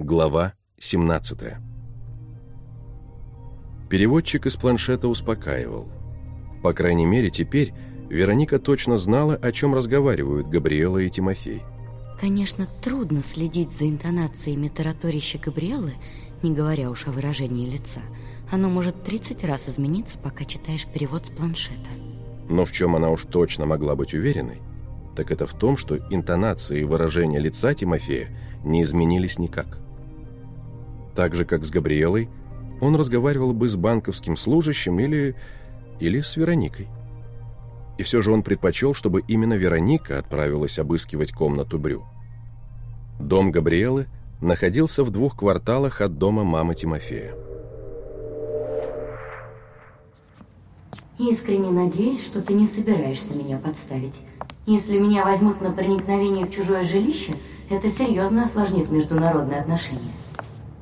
Глава 17 Переводчик из планшета успокаивал. По крайней мере, теперь Вероника точно знала, о чем разговаривают Габриэла и Тимофей. Конечно, трудно следить за интонациями тараторища Габриэлы, не говоря уж о выражении лица. Оно может 30 раз измениться, пока читаешь перевод с планшета. Но в чем она уж точно могла быть уверенной, так это в том, что интонации и выражения лица Тимофея не изменились никак. Так же, как с Габриэлой, он разговаривал бы с банковским служащим или... или с Вероникой. И все же он предпочел, чтобы именно Вероника отправилась обыскивать комнату Брю. Дом Габриэлы находился в двух кварталах от дома мамы Тимофея. Искренне надеюсь, что ты не собираешься меня подставить. Если меня возьмут на проникновение в чужое жилище, это серьезно осложнит международные отношения.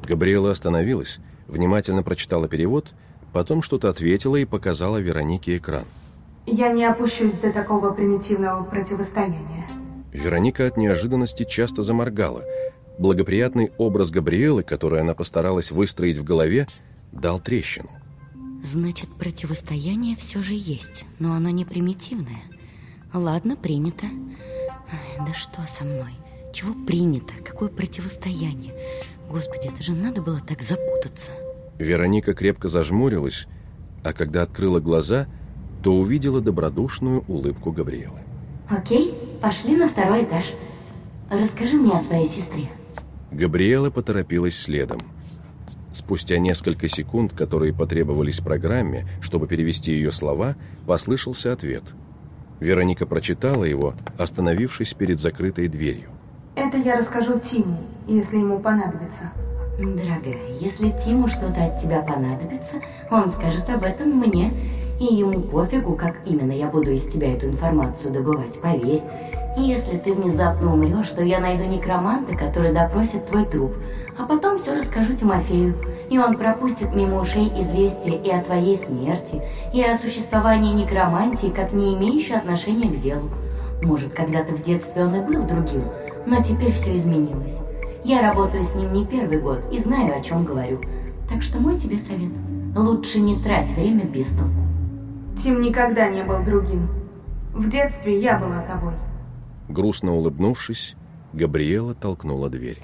Габриэла остановилась, внимательно прочитала перевод, потом что-то ответила и показала Веронике экран. Я не опущусь до такого примитивного противостояния. Вероника от неожиданности часто заморгала. Благоприятный образ Габриэлы, который она постаралась выстроить в голове, дал трещину. Значит, противостояние все же есть, но оно не примитивное. Ладно, принято. Ай, да что со мной? Чего принято? Какое противостояние? Господи, это же надо было так запутаться. Вероника крепко зажмурилась, а когда открыла глаза – то увидела добродушную улыбку Габриэлы. Окей, пошли на второй этаж. Расскажи мне о своей сестре. Габриэла поторопилась следом. Спустя несколько секунд, которые потребовались программе, чтобы перевести ее слова, послышался ответ. Вероника прочитала его, остановившись перед закрытой дверью. Это я расскажу Тиму, если ему понадобится. Дорогая, если Тиму что-то от тебя понадобится, он скажет об этом мне. И ему пофигу, как именно я буду из тебя эту информацию добывать, поверь. Если ты внезапно умрешь, то я найду некроманта, который допросит твой труп, а потом все расскажу Тимофею, и он пропустит мимо ушей известия и о твоей смерти, и о существовании некромантии, как не имеющей отношения к делу. Может, когда-то в детстве он и был другим, но теперь все изменилось. Я работаю с ним не первый год и знаю, о чем говорю. Так что мой тебе совет – лучше не трать время без толку. Тим никогда не был другим. В детстве я была тобой. Грустно улыбнувшись, Габриэла толкнула дверь.